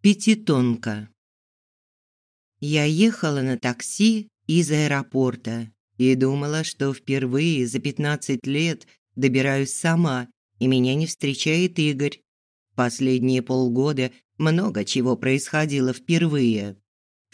Пятитонка. Я ехала на такси из аэропорта и думала, что впервые за 15 лет добираюсь сама, и меня не встречает Игорь. Последние полгода много чего происходило впервые.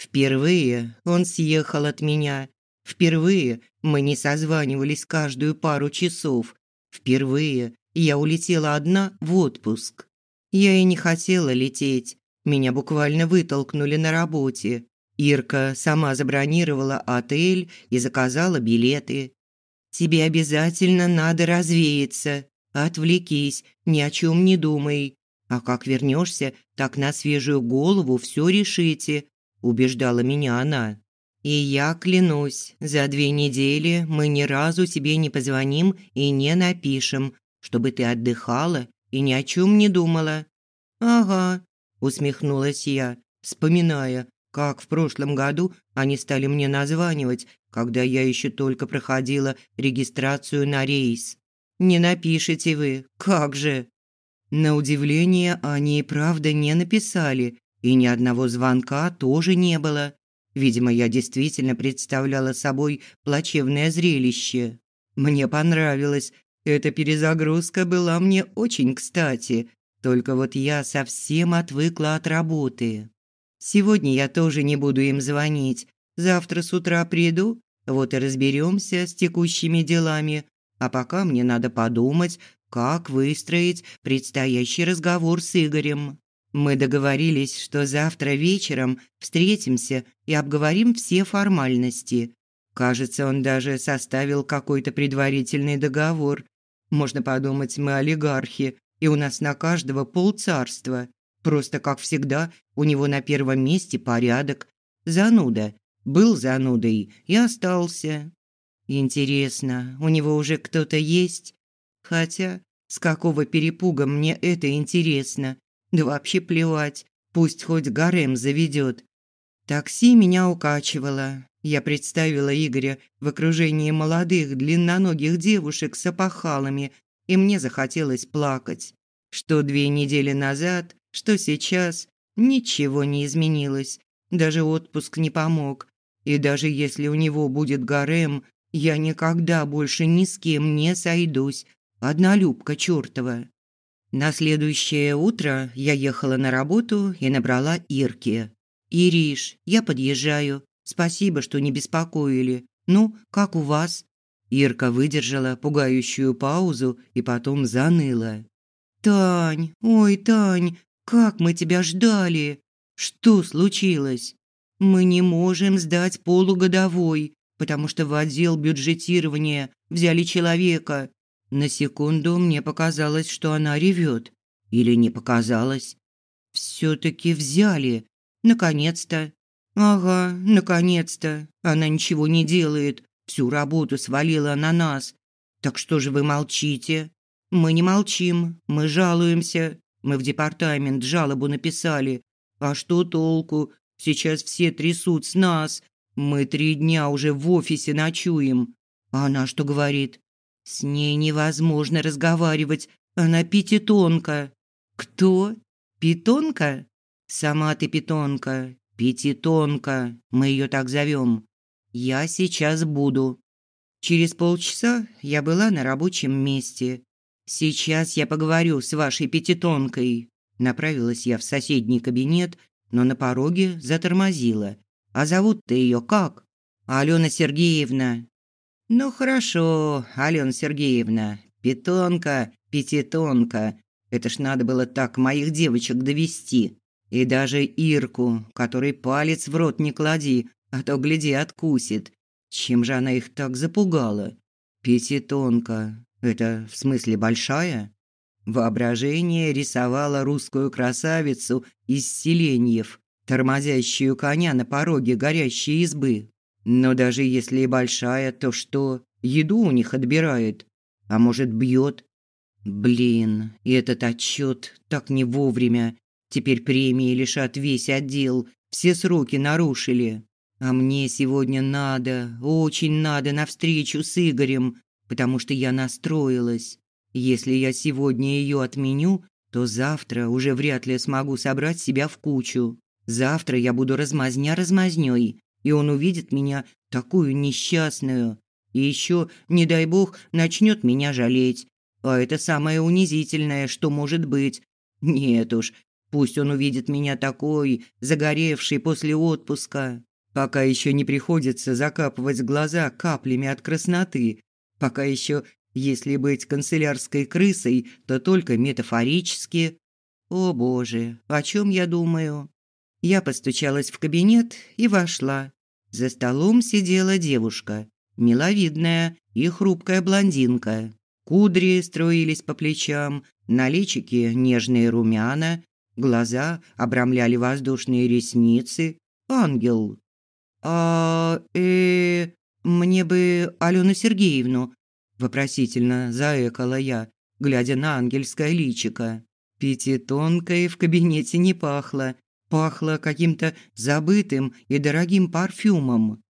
Впервые он съехал от меня. Впервые мы не созванивались каждую пару часов. Впервые я улетела одна в отпуск. Я и не хотела лететь, меня буквально вытолкнули на работе. Ирка сама забронировала отель и заказала билеты. «Тебе обязательно надо развеяться. Отвлекись, ни о чем не думай. А как вернешься, так на свежую голову все решите», – убеждала меня она. «И я клянусь, за две недели мы ни разу тебе не позвоним и не напишем, чтобы ты отдыхала и ни о чем не думала». «Ага, усмехнулась я, вспоминая, как в прошлом году они стали мне названивать, когда я еще только проходила регистрацию на рейс. Не напишите вы, как же? На удивление, они и правда не написали, и ни одного звонка тоже не было. Видимо, я действительно представляла собой плачевное зрелище. Мне понравилось. Эта перезагрузка была мне очень кстати, только вот я совсем отвыкла от работы. Сегодня я тоже не буду им звонить. Завтра с утра приду, вот и разберемся с текущими делами. А пока мне надо подумать, как выстроить предстоящий разговор с Игорем. Мы договорились, что завтра вечером встретимся и обговорим все формальности. Кажется, он даже составил какой-то предварительный договор. Можно подумать, мы олигархи, и у нас на каждого полцарства. Просто, как всегда, у него на первом месте порядок. Зануда. Был занудой и остался. Интересно, у него уже кто-то есть? Хотя, с какого перепуга мне это интересно? Да вообще плевать, пусть хоть гарем заведет. Такси меня укачивало. Я представила Игоря в окружении молодых длинноногих девушек с опахалами и мне захотелось плакать. Что две недели назад, что сейчас, ничего не изменилось. Даже отпуск не помог. И даже если у него будет гарем, я никогда больше ни с кем не сойдусь. Однолюбка чёртова. На следующее утро я ехала на работу и набрала Ирке. «Ириш, я подъезжаю. Спасибо, что не беспокоили. Ну, как у вас?» Ирка выдержала пугающую паузу и потом заныла. «Тань, ой, Тань, как мы тебя ждали! Что случилось? Мы не можем сдать полугодовой, потому что в отдел бюджетирования взяли человека. На секунду мне показалось, что она ревет. Или не показалось? Все-таки взяли. Наконец-то. Ага, наконец-то. Она ничего не делает, Всю работу свалила на нас. Так что же вы молчите? Мы не молчим, мы жалуемся. Мы в департамент жалобу написали. А что толку? Сейчас все трясут с нас. Мы три дня уже в офисе ночуем. А она что говорит? С ней невозможно разговаривать. Она пятитонка. Кто? Питонка? Сама ты питонка. Пятитонка. Мы ее так зовем. Я сейчас буду. Через полчаса я была на рабочем месте. Сейчас я поговорю с вашей пятитонкой. Направилась я в соседний кабинет, но на пороге затормозила. А зовут-то ее как? Алена Сергеевна. Ну хорошо, Алена Сергеевна. Питонка, пятитонка. Это ж надо было так моих девочек довести. И даже Ирку, которой палец в рот не клади, а то, гляди, откусит. Чем же она их так запугала? Пятитонка. Это в смысле большая? Воображение рисовало русскую красавицу из селеньев, тормозящую коня на пороге горящей избы. Но даже если и большая, то что? Еду у них отбирает. А может, бьет? Блин, и этот отчет так не вовремя. Теперь премии лишат весь отдел. Все сроки нарушили. А мне сегодня надо, очень надо на встречу с Игорем, потому что я настроилась. Если я сегодня ее отменю, то завтра уже вряд ли смогу собрать себя в кучу. Завтра я буду размазня размазнёй, и он увидит меня такую несчастную. И еще, не дай бог, начнет меня жалеть. А это самое унизительное, что может быть. Нет уж, пусть он увидит меня такой, загоревший после отпуска. Пока еще не приходится закапывать глаза каплями от красноты. Пока еще, если быть канцелярской крысой, то только метафорически. О боже, о чем я думаю? Я постучалась в кабинет и вошла. За столом сидела девушка, миловидная и хрупкая блондинка. Кудри строились по плечам, на личике нежные румяна, глаза обрамляли воздушные ресницы. Ангел. «А, э, мне бы Алену Сергеевну», – вопросительно заэкала я, глядя на ангельское личико. Пятитонкой в кабинете не пахло, пахло каким-то забытым и дорогим парфюмом.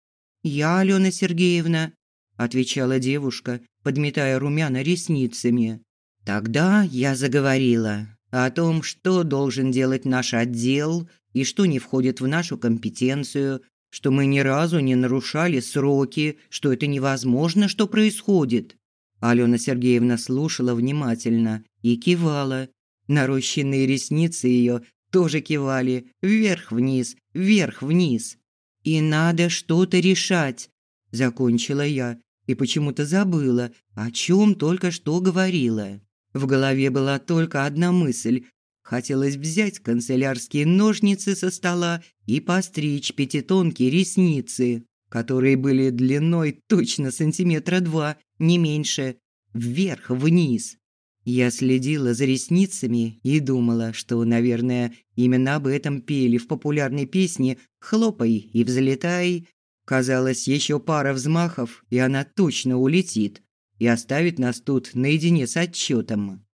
«Я Алена Сергеевна», – отвечала девушка, подметая румяна ресницами. Тогда я заговорила о том, что должен делать наш отдел и что не входит в нашу компетенцию, что мы ни разу не нарушали сроки, что это невозможно, что происходит. Алена Сергеевна слушала внимательно и кивала. Нарощенные ресницы ее тоже кивали вверх-вниз, вверх-вниз. И надо что-то решать, закончила я и почему-то забыла, о чем только что говорила. В голове была только одна мысль. Хотелось взять канцелярские ножницы со стола и постричь пятитонкие ресницы, которые были длиной точно сантиметра два, не меньше, вверх-вниз. Я следила за ресницами и думала, что, наверное, именно об этом пели в популярной песне «Хлопай и взлетай». Казалось, еще пара взмахов, и она точно улетит и оставит нас тут наедине с отчетом.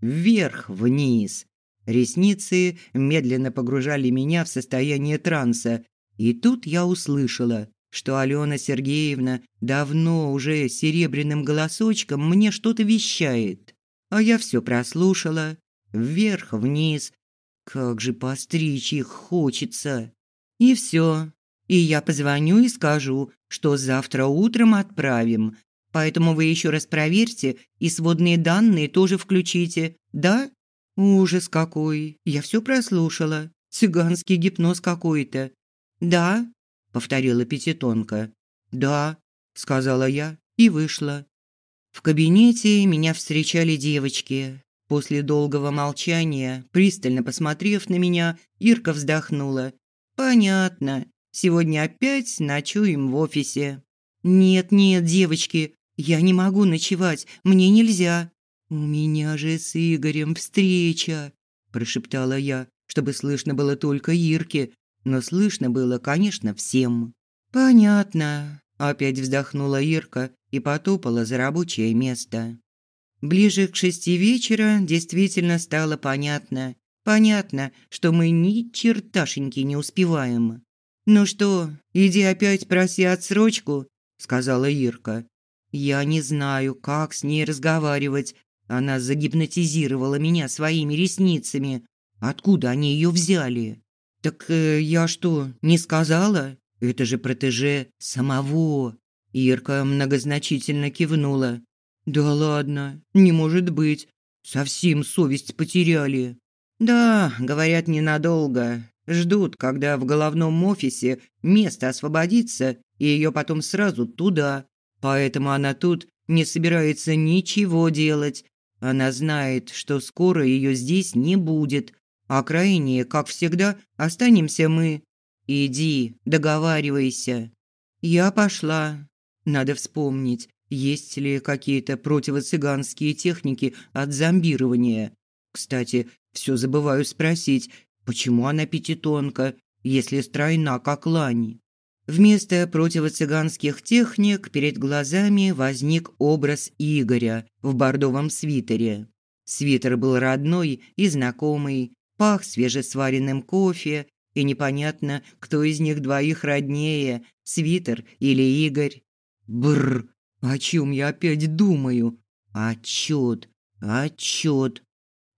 Вверх-вниз. Ресницы медленно погружали меня в состояние транса, и тут я услышала, что Алена Сергеевна давно уже серебряным голосочком мне что-то вещает. А я все прослушала. Вверх-вниз. Как же постричь их хочется. И все. И я позвоню и скажу, что завтра утром отправим. Поэтому вы еще раз проверьте и сводные данные тоже включите. Да? Ужас какой. Я все прослушала. Цыганский гипноз какой-то. Да? повторила пятитонка. Да, сказала я и вышла. В кабинете меня встречали девочки. После долгого молчания, пристально посмотрев на меня, Ирка вздохнула. Понятно. Сегодня опять ночуем в офисе. Нет, нет, девочки, я не могу ночевать, мне нельзя. У меня же с Игорем встреча, прошептала я, чтобы слышно было только Ирке, но слышно было, конечно, всем. Понятно, опять вздохнула Ирка и потопала за рабочее место. Ближе к шести вечера действительно стало понятно. Понятно, что мы ни черташеньки не успеваем. «Ну что, иди опять проси отсрочку», – сказала Ирка. Я не знаю, как с ней разговаривать. Она загипнотизировала меня своими ресницами. Откуда они ее взяли? Так э, я что, не сказала? Это же протеже самого. Ирка многозначительно кивнула. Да ладно, не может быть. Совсем совесть потеряли. Да, говорят, ненадолго. Ждут, когда в головном офисе место освободится, и ее потом сразу туда, Поэтому она тут не собирается ничего делать. Она знает, что скоро ее здесь не будет. А крайне, как всегда, останемся мы. Иди, договаривайся. Я пошла. Надо вспомнить, есть ли какие-то противоцыганские техники от зомбирования. Кстати, все забываю спросить, почему она пятитонка, если стройна, как лань? Вместо противоцыганских техник перед глазами возник образ Игоря в бордовом свитере. Свитер был родной и знакомый, пах свежесваренным кофе, и непонятно, кто из них двоих роднее, свитер или Игорь. Бррр, о чем я опять думаю? Отчет, отчет.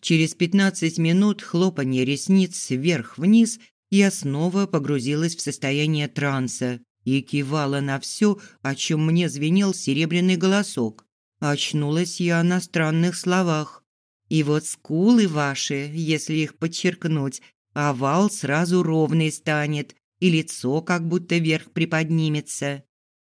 Через 15 минут хлопанье ресниц вверх-вниз я снова погрузилась в состояние транса и кивала на все, о чем мне звенел серебряный голосок. Очнулась я на странных словах. И вот скулы ваши, если их подчеркнуть, овал сразу ровный станет, и лицо как будто вверх приподнимется.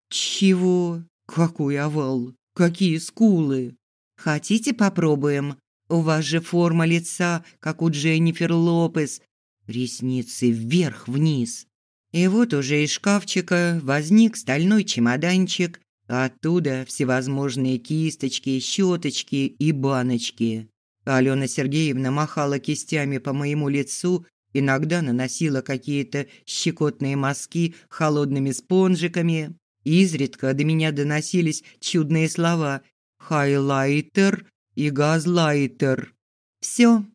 Чего? Какой овал? Какие скулы? Хотите попробуем? У вас же форма лица, как у Дженнифер Лопес. Ресницы вверх-вниз. И вот уже из шкафчика возник стальной чемоданчик, а оттуда всевозможные кисточки, щеточки и баночки. Алена Сергеевна махала кистями по моему лицу, иногда наносила какие-то щекотные мазки холодными спонжиками. Изредка до меня доносились чудные слова «хайлайтер» и «газлайтер». «Все», –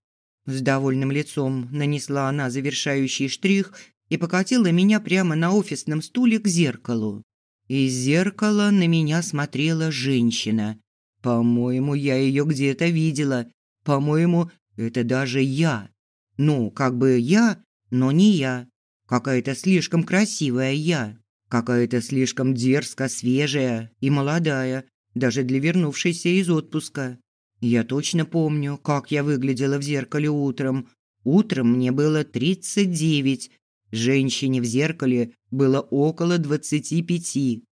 с довольным лицом нанесла она завершающий штрих и покатила меня прямо на офисном стуле к зеркалу. Из зеркала на меня смотрела женщина. По-моему, я ее где-то видела. По-моему, это даже я. Ну, как бы я, но не я. Какая-то слишком красивая я. Какая-то слишком дерзко свежая и молодая, даже для вернувшейся из отпуска. Я точно помню, как я выглядела в зеркале утром. Утром мне было 39, женщине в зеркале было около 25.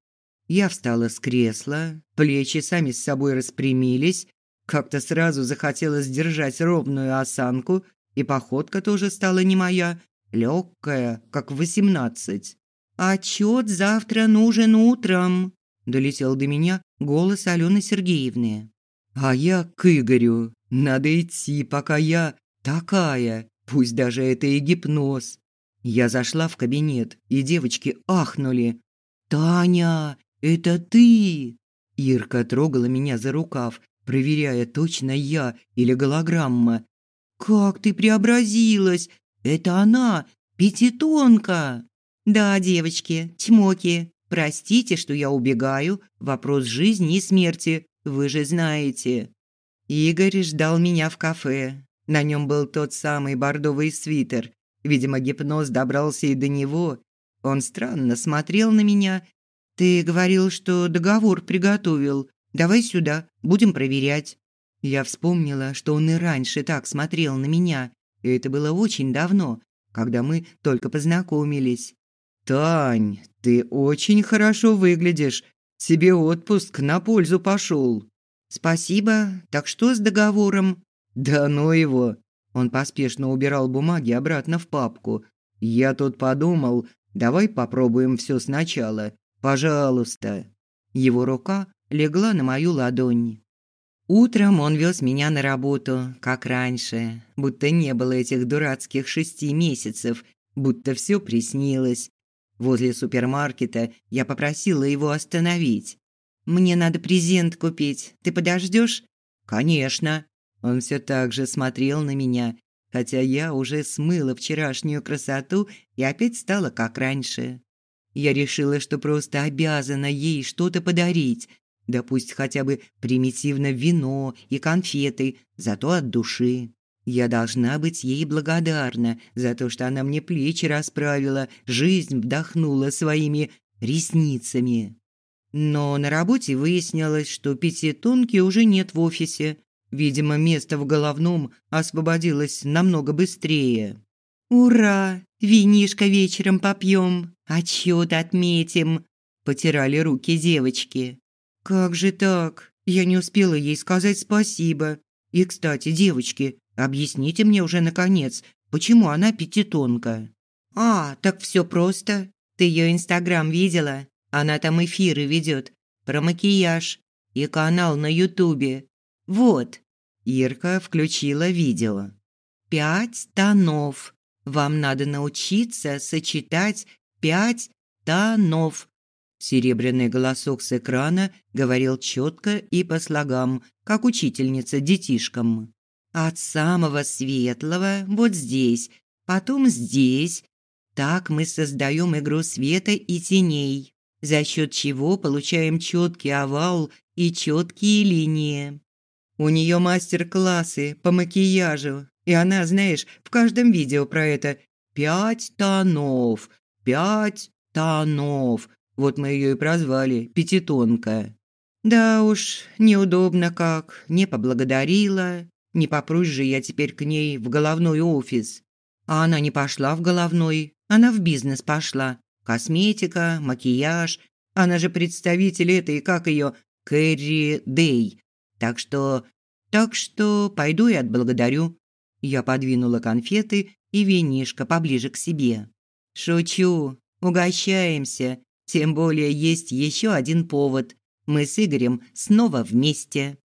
Я встала с кресла, плечи сами с собой распрямились, как-то сразу захотелось держать ровную осанку, и походка тоже стала не моя, легкая, как в восемнадцать. «Отчет завтра нужен утром», – долетел до меня голос Алены Сергеевны. «А я к Игорю. Надо идти, пока я такая, пусть даже это и гипноз». Я зашла в кабинет, и девочки ахнули. «Таня, это ты?» Ирка трогала меня за рукав, проверяя, точно я или голограмма. «Как ты преобразилась! Это она, пятитонка!» «Да, девочки, чмоки, простите, что я убегаю. Вопрос жизни и смерти, вы же знаете». Игорь ждал меня в кафе. На нем был тот самый бордовый свитер. Видимо, гипноз добрался и до него. Он странно смотрел на меня. «Ты говорил, что договор приготовил. Давай сюда, будем проверять». Я вспомнила, что он и раньше так смотрел на меня. И это было очень давно, когда мы только познакомились. «Тань, ты очень хорошо выглядишь. Тебе отпуск на пользу пошел». «Спасибо. Так что с договором?» «Да ну его». Он поспешно убирал бумаги обратно в папку. «Я тут подумал, давай попробуем все сначала. Пожалуйста». Его рука легла на мою ладонь. Утром он вез меня на работу, как раньше, будто не было этих дурацких шести месяцев, будто все приснилось. Возле супермаркета я попросила его остановить. «Мне надо презент купить. Ты подождешь?» «Конечно». Он все так же смотрел на меня, хотя я уже смыла вчерашнюю красоту и опять стала как раньше. Я решила, что просто обязана ей что-то подарить, да пусть хотя бы примитивно вино и конфеты, зато от души. Я должна быть ей благодарна за то, что она мне плечи расправила, жизнь вдохнула своими ресницами. Но на работе выяснилось, что пятитонки уже нет в офисе. Видимо, место в головном освободилось намного быстрее. «Ура! Винишко вечером попьем, отчет отметим!» – потирали руки девочки. «Как же так? Я не успела ей сказать спасибо. И, кстати, девочки, Объясните мне уже наконец, почему она пятитонка? А, так все просто. Ты ее Инстаграм видела? Она там эфиры ведет про макияж и канал на Ютубе. Вот. Ирка включила видео. Пять тонов. Вам надо научиться сочетать пять тонов. Серебряный голосок с экрана говорил четко и по слогам, как учительница детишкам. От самого светлого вот здесь, потом здесь. Так мы создаем игру света и теней, за счет чего получаем четкий овал и четкие линии. У нее мастер-классы по макияжу, и она, знаешь, в каждом видео про это «пять тонов», «пять тонов». Вот мы ее и прозвали «пятитонка». Да уж, неудобно как, не поблагодарила. Не попрусь же я теперь к ней в головной офис. А она не пошла в головной, она в бизнес пошла. Косметика, макияж. Она же представитель этой, как ее, Кэрри Дэй. Так что... Так что пойду и отблагодарю. Я подвинула конфеты и винишко поближе к себе. Шучу, угощаемся. Тем более есть еще один повод. Мы с Игорем снова вместе.